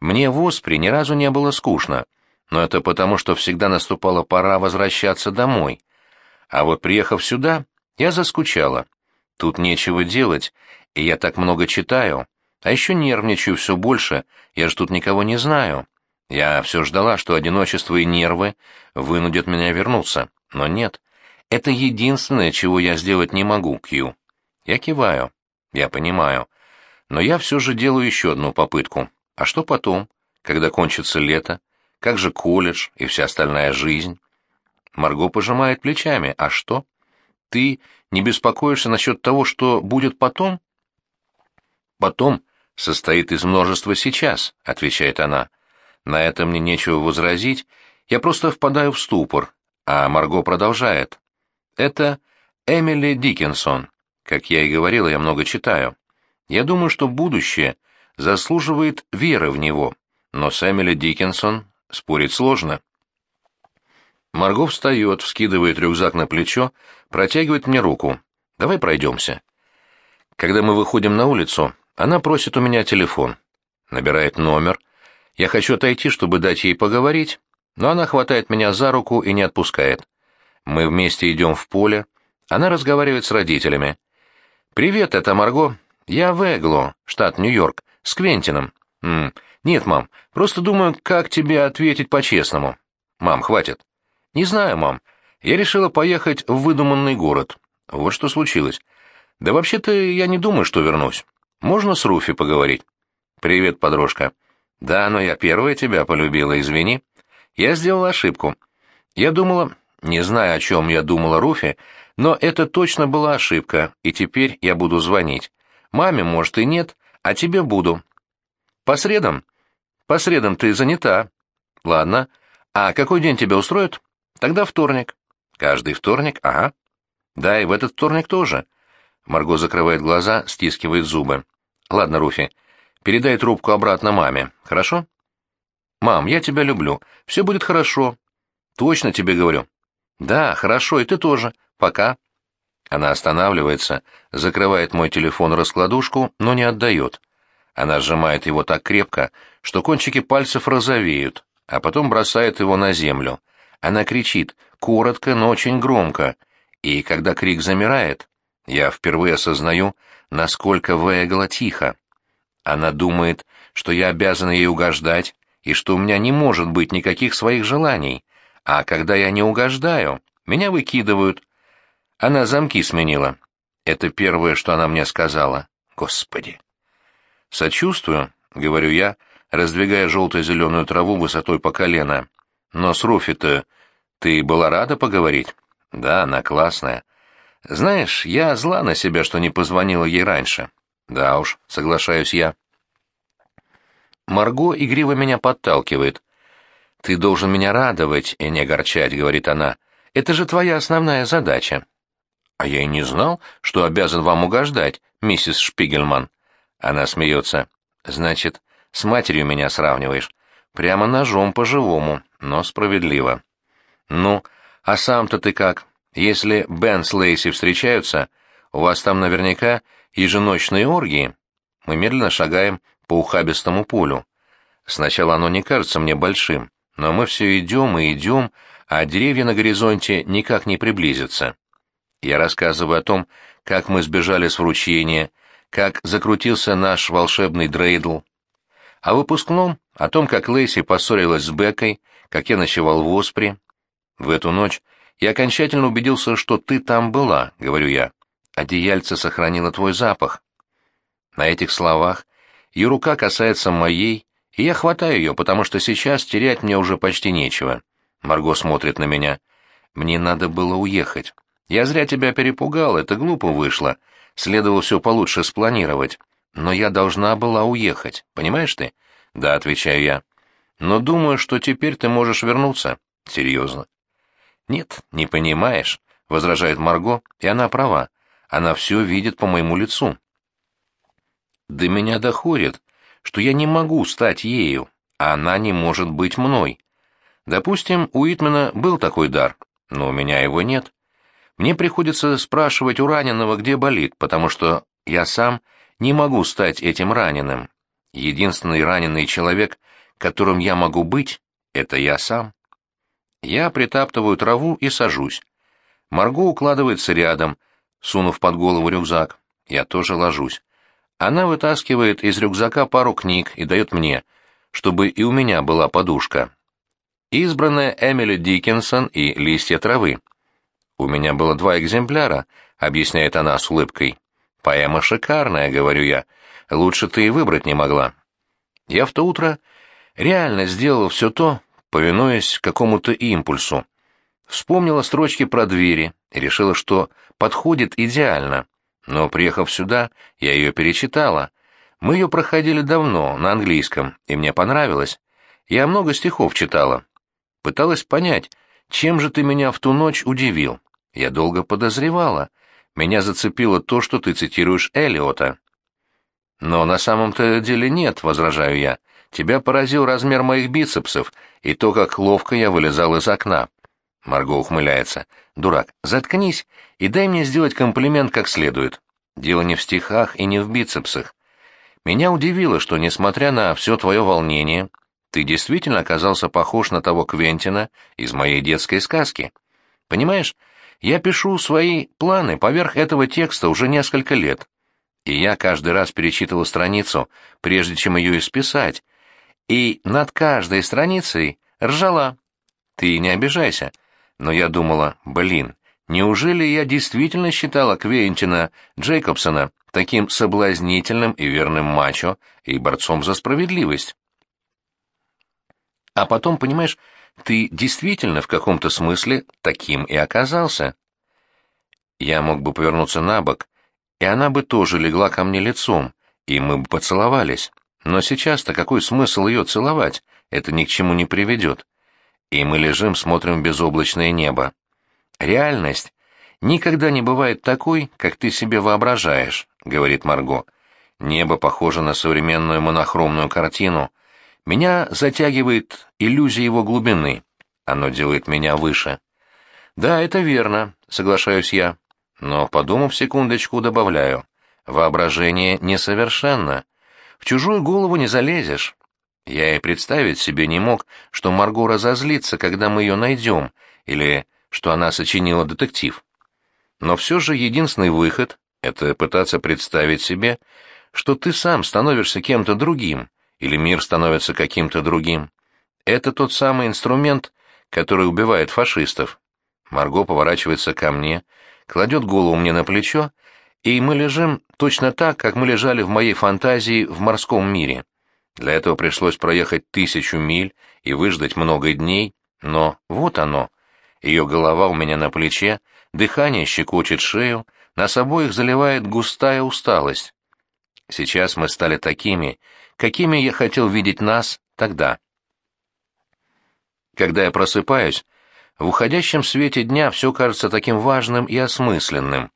S1: Мне в Оспри ни разу не было скучно, но это потому, что всегда наступала пора возвращаться домой. А вот приехав сюда, я заскучала. Тут нечего делать, и я так много читаю. А еще нервничаю все больше, я же тут никого не знаю. Я все ждала, что одиночество и нервы вынудят меня вернуться. Но нет. Это единственное, чего я сделать не могу, Кью. Я киваю. Я понимаю. Но я все же делаю еще одну попытку. А что потом, когда кончится лето? Как же колледж и вся остальная жизнь? Марго пожимает плечами. А что? Ты не беспокоишься насчет того, что будет потом? Потом состоит из множества сейчас, отвечает она. На это мне нечего возразить, я просто впадаю в ступор, а Марго продолжает. Это Эмили Диккенсон. Как я и говорила, я много читаю. Я думаю, что будущее заслуживает веры в него, но с Эмили Диккенсон спорить сложно. Марго встает, вскидывает рюкзак на плечо, протягивает мне руку. «Давай пройдемся». Когда мы выходим на улицу, она просит у меня телефон. Набирает номер. Я хочу отойти, чтобы дать ей поговорить, но она хватает меня за руку и не отпускает. Мы вместе идем в поле, Она разговаривает с родителями. «Привет, это Марго. Я в Эгло, штат Нью-Йорк, с Квентином». «М «Нет, мам, просто думаю, как тебе ответить по-честному». «Мам, хватит». «Не знаю, мам. Я решила поехать в выдуманный город. Вот что случилось. Да вообще-то я не думаю, что вернусь. Можно с Руфи поговорить?» «Привет, подружка». «Да, но я первая тебя полюбила, извини. Я сделала ошибку. Я думала... Не знаю, о чем я думала Руфи, но это точно была ошибка, и теперь я буду звонить. Маме, может, и нет, а тебе буду. По средам? По средам ты занята. Ладно. А какой день тебя устроит? Тогда вторник. Каждый вторник? Ага. Да, и в этот вторник тоже. Марго закрывает глаза, стискивает зубы. Ладно, Руфи, передай трубку обратно маме, хорошо? Мам, я тебя люблю. Все будет хорошо. Точно тебе говорю. Да, хорошо, и ты тоже. Пока. Она останавливается, закрывает мой телефон раскладушку, но не отдает. Она сжимает его так крепко, что кончики пальцев розовеют, а потом бросает его на землю. Она кричит, коротко, но очень громко. И когда крик замирает, я впервые осознаю, насколько Вэгла тихо. Она думает, что я обязан ей угождать, и что у меня не может быть никаких своих желаний. А когда я не угождаю, меня выкидывают, она замки сменила. Это первое, что она мне сказала. Господи. Сочувствую, говорю я, раздвигая желто-зеленую траву высотой по колено. Но с Руфи-то ты была рада поговорить? Да, она классная. Знаешь, я зла на себя, что не позвонила ей раньше. Да уж, соглашаюсь я. Марго игриво меня подталкивает. «Ты должен меня радовать и не огорчать», — говорит она. «Это же твоя основная задача». «А я и не знал, что обязан вам угождать, миссис Шпигельман». Она смеется. «Значит, с матерью меня сравниваешь. Прямо ножом по-живому, но справедливо». «Ну, а сам-то ты как? Если Бен с Лейси встречаются, у вас там наверняка еженочные оргии?» Мы медленно шагаем по ухабистому полю. Сначала оно не кажется мне большим, но мы все идем и идем, а деревья на горизонте никак не приблизятся. Я рассказываю о том, как мы сбежали с вручения, как закрутился наш волшебный дрейдл. О выпускном, о том, как Лейси поссорилась с Бекой, как я ночевал в Оспре. В эту ночь я окончательно убедился, что ты там была, говорю я. Одеяльце сохранило твой запах. На этих словах ее рука касается моей, и я хватаю ее, потому что сейчас терять мне уже почти нечего. Марго смотрит на меня. Мне надо было уехать. Я зря тебя перепугал, это глупо вышло. Следовало все получше спланировать. Но я должна была уехать, понимаешь ты? Да, отвечаю я. Но думаю, что теперь ты можешь вернуться. Серьезно. Нет, не понимаешь, возражает Марго, и она права. Она все видит по моему лицу. До меня доходит, что я не могу стать ею, а она не может быть мной. Допустим, у Итмена был такой дар, но у меня его нет. Мне приходится спрашивать у раненого, где болит, потому что я сам не могу стать этим раненым. Единственный раненый человек, которым я могу быть, это я сам. Я притаптываю траву и сажусь. Марго укладывается рядом, сунув под голову рюкзак. Я тоже ложусь. Она вытаскивает из рюкзака пару книг и дает мне, чтобы и у меня была подушка. Избранная Эмили Диккенсон и «Листья травы». «У меня было два экземпляра», — объясняет она с улыбкой. «Поэма шикарная», — говорю я. «Лучше ты и выбрать не могла». Я в то утро реально сделал все то, повинуясь какому-то импульсу. Вспомнила строчки про двери и решила, что подходит идеально. Но, приехав сюда, я ее перечитала. Мы ее проходили давно, на английском, и мне понравилось. Я много стихов читала. Пыталась понять, чем же ты меня в ту ночь удивил. Я долго подозревала. Меня зацепило то, что ты цитируешь Элиота. Но на самом-то деле нет, возражаю я. Тебя поразил размер моих бицепсов и то, как ловко я вылезал из окна. Марго ухмыляется. Дурак, заткнись и дай мне сделать комплимент как следует. Дело не в стихах и не в бицепсах. Меня удивило, что, несмотря на все твое волнение, ты действительно оказался похож на того Квентина из моей детской сказки. Понимаешь, Я пишу свои планы поверх этого текста уже несколько лет. И я каждый раз перечитывал страницу, прежде чем ее исписать. И над каждой страницей ржала. Ты не обижайся. Но я думала, блин, неужели я действительно считала Квентина Джейкобсона таким соблазнительным и верным мачо и борцом за справедливость? А потом, понимаешь, ты действительно в каком-то смысле таким и оказался. Я мог бы повернуться на бок, и она бы тоже легла ко мне лицом, и мы бы поцеловались. Но сейчас-то какой смысл ее целовать? Это ни к чему не приведет. И мы лежим, смотрим в безоблачное небо. Реальность никогда не бывает такой, как ты себе воображаешь, говорит Марго. Небо похоже на современную монохромную картину — меня затягивает иллюзия его глубины. Оно делает меня выше. Да, это верно, соглашаюсь я. Но, подумав секундочку, добавляю. Воображение несовершенно. В чужую голову не залезешь. Я и представить себе не мог, что Марго разозлится, когда мы ее найдем, или что она сочинила детектив. Но все же единственный выход — это пытаться представить себе, что ты сам становишься кем-то другим, или мир становится каким-то другим. Это тот самый инструмент, который убивает фашистов. Марго поворачивается ко мне, кладет голову мне на плечо, и мы лежим точно так, как мы лежали в моей фантазии в морском мире. Для этого пришлось проехать тысячу миль и выждать много дней, но вот оно. Ее голова у меня на плече, дыхание щекочет шею, нас обоих заливает густая усталость. Сейчас мы стали такими, какими я хотел видеть нас тогда. Когда я просыпаюсь, в уходящем свете дня все кажется таким важным и осмысленным,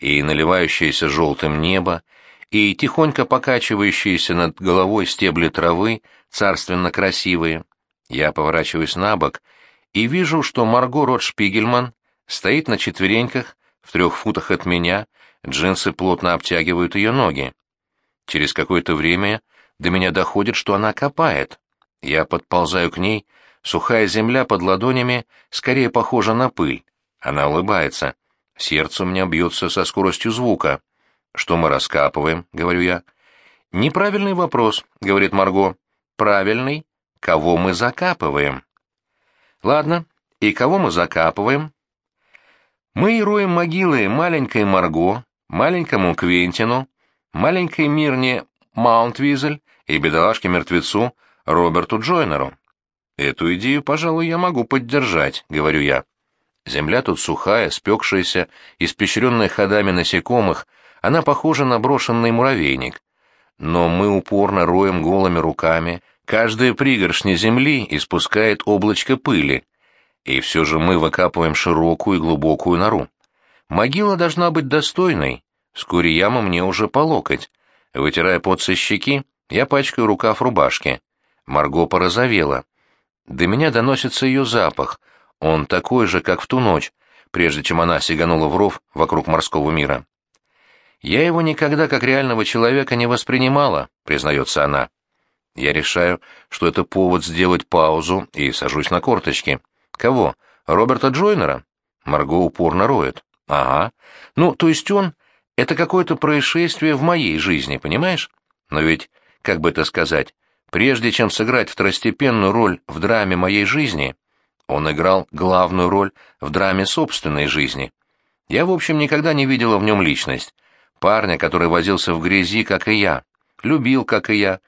S1: и наливающееся желтым небо, и тихонько покачивающиеся над головой стебли травы, царственно красивые. Я поворачиваюсь на бок и вижу, что Марго Ротшпигельман стоит на четвереньках в трех футах от меня, джинсы плотно обтягивают ее ноги. Через какое-то время до меня доходит, что она копает. Я подползаю к ней, сухая земля под ладонями скорее похожа на пыль. Она улыбается. Сердце у меня бьется со скоростью звука. «Что мы раскапываем?» — говорю я. «Неправильный вопрос», — говорит Марго. «Правильный. Кого мы закапываем?» «Ладно. И кого мы закапываем?» «Мы роем могилы маленькой Марго, маленькому Квентину, маленькой Мирне Маунтвизель и бедолажке-мертвецу Роберту Джойнеру. Эту идею, пожалуй, я могу поддержать, говорю я. Земля тут сухая, спекшаяся, испещренная ходами насекомых, она похожа на брошенный муравейник. Но мы упорно роем голыми руками, каждая пригоршня земли испускает облачко пыли, и все же мы выкапываем широкую и глубокую нору. Могила должна быть достойной, вскоре яма мне уже по локоть. Вытирая пот со щеки, я пачкаю рукав рубашки. Марго порозовела. До меня доносится ее запах. Он такой же, как в ту ночь, прежде чем она сиганула в ров вокруг морского мира. «Я его никогда как реального человека не воспринимала», — признается она. Я решаю, что это повод сделать паузу и сажусь на корточки. «Кого? Роберта Джойнера?» Марго упорно роет. «Ага. Ну, то есть он — это какое-то происшествие в моей жизни, понимаешь? Но ведь как бы это сказать, прежде чем сыграть второстепенную роль в драме моей жизни, он играл главную роль в драме собственной жизни. Я, в общем, никогда не видела в нем личность. Парня, который возился в грязи, как и я, любил, как и я,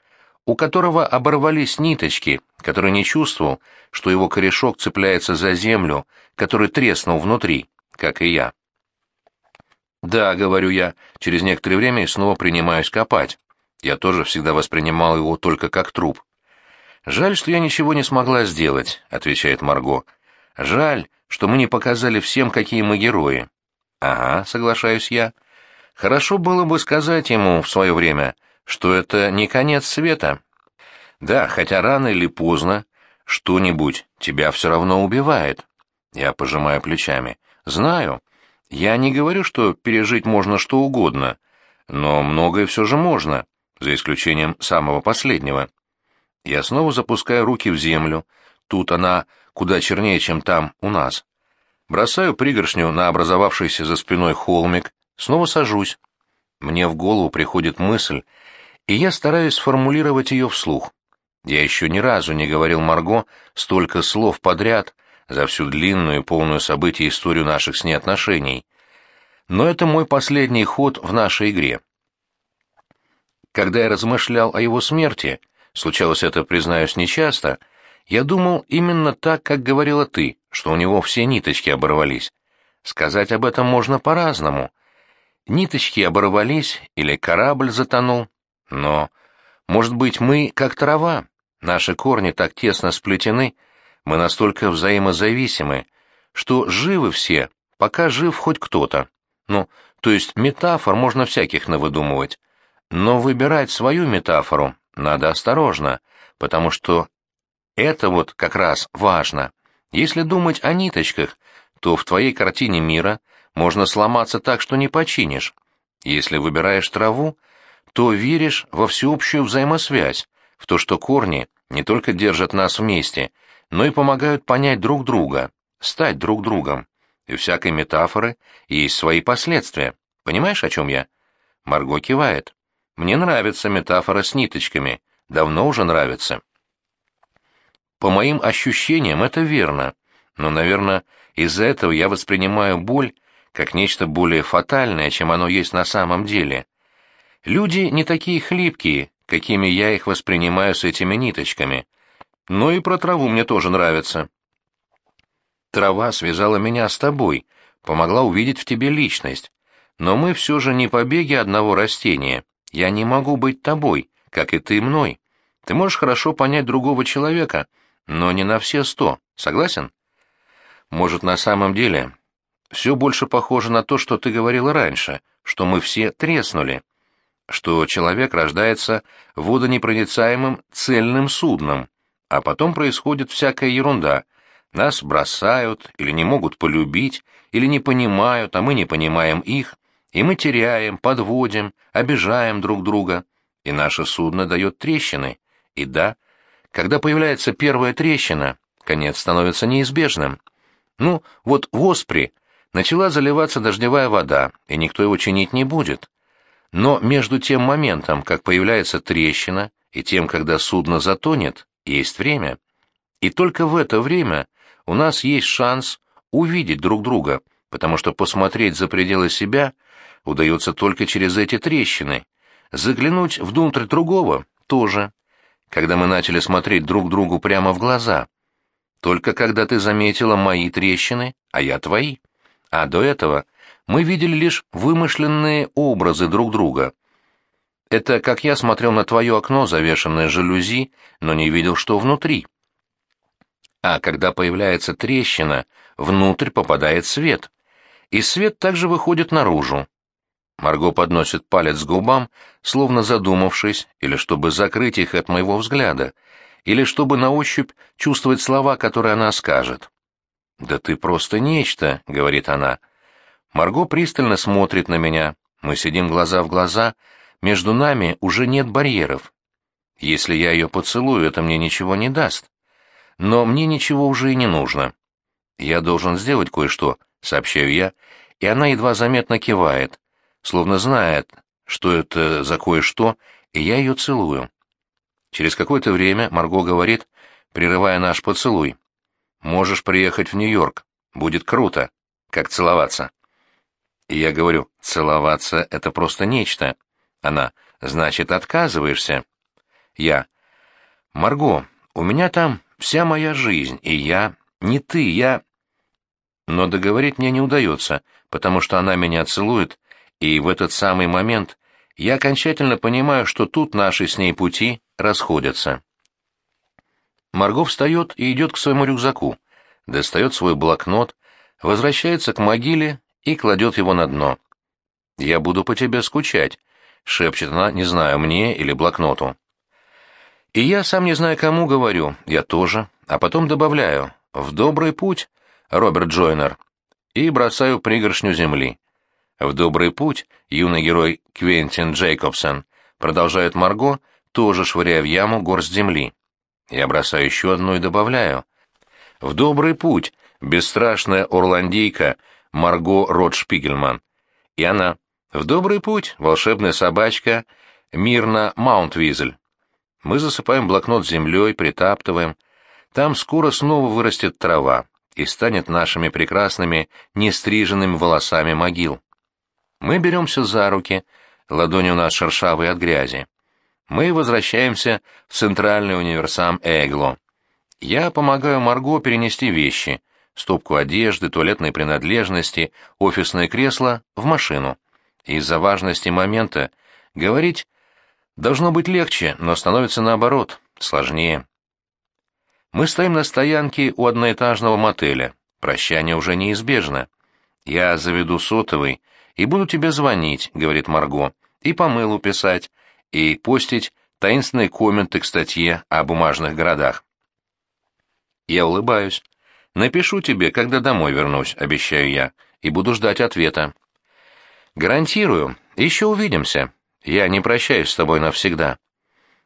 S1: у которого оборвались ниточки, который не чувствовал, что его корешок цепляется за землю, который треснул внутри, как и я. «Да», — говорю я, через некоторое время снова принимаюсь копать. Я тоже всегда воспринимал его только как труп. «Жаль, что я ничего не смогла сделать», — отвечает Марго. «Жаль, что мы не показали всем, какие мы герои». «Ага», — соглашаюсь я. «Хорошо было бы сказать ему в свое время, что это не конец света». «Да, хотя рано или поздно что-нибудь тебя все равно убивает». Я пожимаю плечами. «Знаю. Я не говорю, что пережить можно что угодно, но многое все же можно за исключением самого последнего. Я снова запускаю руки в землю, тут она куда чернее, чем там, у нас. бросаю пригоршню на образовавшийся за спиной холмик, снова сажусь. Мне в голову приходит мысль, и я стараюсь сформулировать ее вслух. Я еще ни разу не говорил Марго столько слов подряд за всю длинную и полную событий историю наших с ней отношений. Но это мой последний ход в нашей игре. Когда я размышлял о его смерти, случалось это, признаюсь, нечасто, я думал именно так, как говорила ты, что у него все ниточки оборвались. Сказать об этом можно по-разному. Ниточки оборвались или корабль затонул, но, может быть, мы как трава, наши корни так тесно сплетены, мы настолько взаимозависимы, что живы все, пока жив хоть кто-то. Ну, то есть метафор можно всяких навыдумывать. Но выбирать свою метафору надо осторожно, потому что это вот как раз важно. Если думать о ниточках, то в твоей картине мира можно сломаться так, что не починишь. Если выбираешь траву, то веришь во всеобщую взаимосвязь, в то, что корни не только держат нас вместе, но и помогают понять друг друга, стать друг другом. И всякой метафоры есть свои последствия. Понимаешь, о чем я? Марго кивает. Мне нравится метафора с ниточками. Давно уже нравится. По моим ощущениям, это верно. Но, наверное, из-за этого я воспринимаю боль как нечто более фатальное, чем оно есть на самом деле. Люди не такие хлипкие, какими я их воспринимаю с этими ниточками. Но и про траву мне тоже нравится. Трава связала меня с тобой, помогла увидеть в тебе личность. Но мы все же не побеги одного растения. Я не могу быть тобой, как и ты мной. Ты можешь хорошо понять другого человека, но не на все сто. Согласен? Может, на самом деле все больше похоже на то, что ты говорила раньше, что мы все треснули, что человек рождается водонепроницаемым цельным судном, а потом происходит всякая ерунда. Нас бросают или не могут полюбить, или не понимают, а мы не понимаем их, и мы теряем, подводим, обижаем друг друга, и наше судно дает трещины. И да, когда появляется первая трещина, конец становится неизбежным. Ну, вот в Оспре начала заливаться дождевая вода, и никто его чинить не будет. Но между тем моментом, как появляется трещина, и тем, когда судно затонет, есть время. И только в это время у нас есть шанс увидеть друг друга, потому что посмотреть за пределы себя удается только через эти трещины. Заглянуть внутрь другого тоже. Когда мы начали смотреть друг другу прямо в глаза. Только когда ты заметила мои трещины, а я твои. А до этого мы видели лишь вымышленные образы друг друга. Это как я смотрел на твое окно, завешенное жалюзи, но не видел, что внутри. А когда появляется трещина, внутрь попадает свет. И свет также выходит наружу. Марго подносит палец к губам, словно задумавшись, или чтобы закрыть их от моего взгляда, или чтобы на ощупь чувствовать слова, которые она скажет. «Да ты просто нечто», — говорит она. Марго пристально смотрит на меня. Мы сидим глаза в глаза. Между нами уже нет барьеров. Если я ее поцелую, это мне ничего не даст. Но мне ничего уже и не нужно. Я должен сделать кое-что, сообщаю я, и она едва заметно кивает, словно знает, что это за кое-что, и я ее целую. Через какое-то время Марго говорит, прерывая наш поцелуй. «Можешь приехать в Нью-Йорк. Будет круто. Как целоваться?» И я говорю, целоваться — это просто нечто. Она, значит, отказываешься? Я, Марго, у меня там вся моя жизнь, и я... Не ты, я... Но договорить мне не удается, потому что она меня целует, и в этот самый момент я окончательно понимаю, что тут наши с ней пути расходятся. Марго встает и идет к своему рюкзаку, достает свой блокнот, возвращается к могиле и кладет его на дно. «Я буду по тебе скучать», — шепчет она, не знаю, мне или блокноту. И я сам не знаю, кому говорю, я тоже, а потом добавляю «В добрый путь, Роберт Джойнер», и бросаю пригоршню земли. «В добрый путь, юный герой Квентин Джейкобсон», продолжает Марго, тоже швыряя в яму горсть земли. Я бросаю еще одну и добавляю «В добрый путь, бесстрашная орландейка Марго Ротшпигельман. И она. В добрый путь, волшебная собачка Мирна Маунтвизель. Мы засыпаем блокнот землей, притаптываем. Там скоро снова вырастет трава и станет нашими прекрасными, нестриженными волосами могил. Мы беремся за руки, ладони у нас шершавые от грязи. Мы возвращаемся в центральный универсам Эгло. Я помогаю Марго перенести вещи, стопку одежды, туалетные принадлежности, офисное кресло в машину. Из-за важности момента говорить должно быть легче, но становится наоборот, сложнее. Мы стоим на стоянке у одноэтажного мотеля. Прощание уже неизбежно. Я заведу сотовый и буду тебе звонить, говорит Марго, и по мылу писать, и постить таинственные комменты к статье о бумажных городах. Я улыбаюсь. Напишу тебе, когда домой вернусь, обещаю я, и буду ждать ответа. Гарантирую, еще увидимся. Я не прощаюсь с тобой навсегда.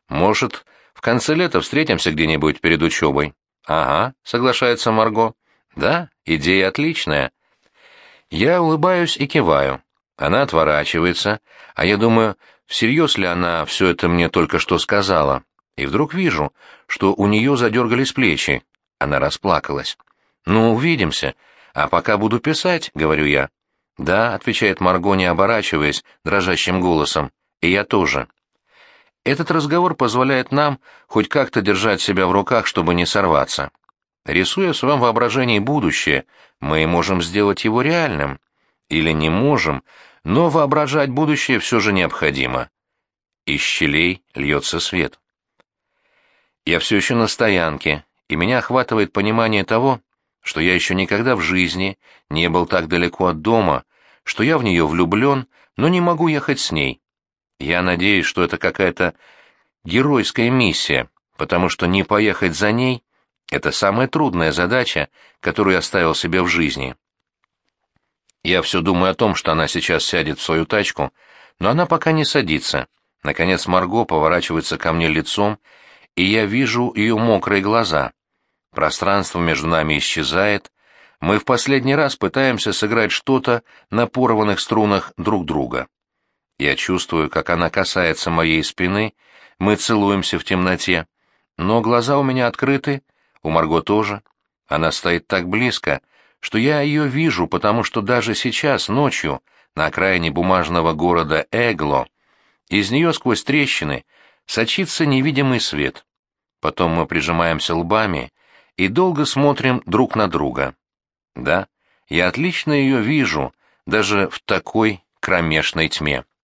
S1: Может, в конце лета встретимся где-нибудь перед учебой? Ага, соглашается Марго. Да, идея отличная. Я улыбаюсь и киваю. Она отворачивается, а я думаю, всерьез ли она все это мне только что сказала. И вдруг вижу, что у нее задергались плечи. Она расплакалась. «Ну, увидимся. А пока буду писать», — говорю я. «Да», — отвечает Марго, не оборачиваясь, дрожащим голосом. «И я тоже». Этот разговор позволяет нам хоть как-то держать себя в руках, чтобы не сорваться. Рисуя в своем воображении будущее, мы можем сделать его реальным. Или не можем, но воображать будущее все же необходимо. Из щелей льется свет. Я все еще на стоянке, и меня охватывает понимание того, что я еще никогда в жизни не был так далеко от дома, что я в нее влюблен, но не могу ехать с ней. Я надеюсь, что это какая-то геройская миссия, потому что не поехать за ней это самая трудная задача, которую я ставил себе в жизни. Я все думаю о том, что она сейчас сядет в свою тачку, но она пока не садится. Наконец Марго поворачивается ко мне лицом, и я вижу ее мокрые глаза. Пространство между нами исчезает. Мы в последний раз пытаемся сыграть что-то на порванных струнах друг друга. Я чувствую, как она касается моей спины, мы целуемся в темноте. Но глаза у меня открыты, у Марго тоже. Она стоит так близко, что я ее вижу, потому что даже сейчас, ночью, на окраине бумажного города Эгло, из нее сквозь трещины сочится невидимый свет. Потом мы прижимаемся лбами и долго смотрим друг на друга. Да, я отлично ее вижу, даже в такой кромешной тьме.